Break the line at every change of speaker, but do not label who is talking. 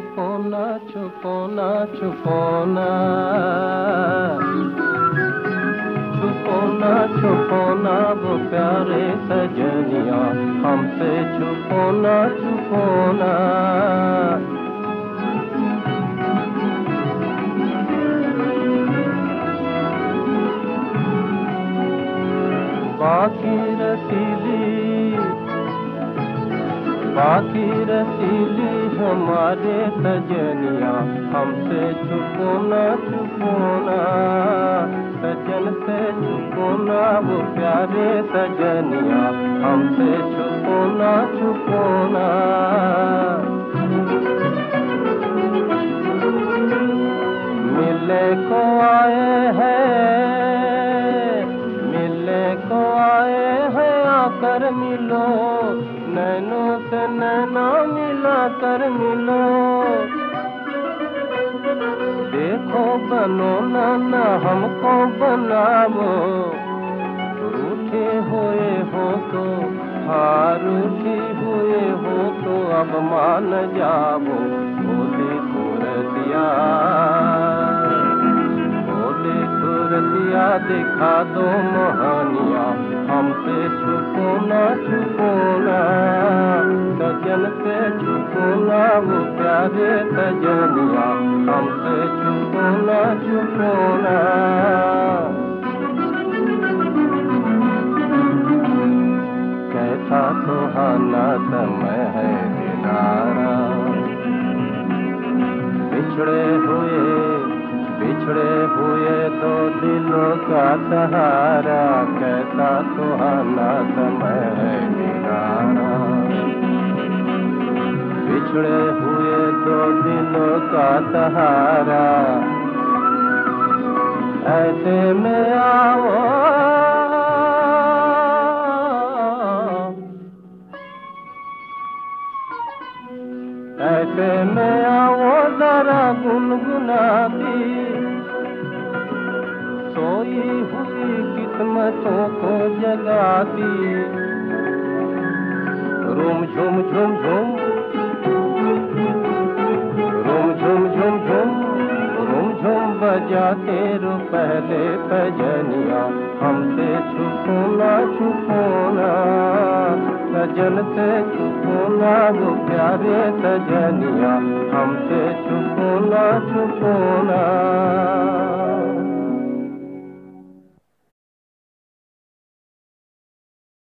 छुपोना छुपोना छुपोना छुपोना छुपोना वो प्यारे सजनिया हमसे छुपोना छुपोना बाकी रसीली बाकी रसीली हमारे सजनिया, हमसे छुपोना छुपोना। सजन से छुपोना, वो प्यारे सजनिया, हमसे छुपोना छुपोना। मिले को आए हैं मिलो, नैनो से नैना मिला कर मिलो। देखो बनो ना ना, हमको बनावो रूठे हुए हो तो हार उठी हुए हो तो अब मान जाओ। बोले कुरतिया बोले कुरतिया, दिखा दो मोहनिया। हमसे छुपोना छुपोना सजन से छुपोना, वो प्यारे सजनिया हमसे छुपोना छुपोना। कैसा सुहाना समय है दिनारा बिछड़े हुए बिछड़े हुए दो दिलों का सहारा। सुहाना समय है दिनारा बिछड़े हुए दो दिलों का सहारा। ऐसे में आओ। ऐसे में आओ, जरा गुनगुनाती सोई हुई किस्मतों को जगाती। रूम झुम झुम झुम। रूम झुम झुम झुम। रूम झुम बजाते रो पहले सजनिया। हमसे छुपोना छुपोना। सजन से छुपोना, वो प्यारे सजनिया। हमसे छुपोना छुपोना।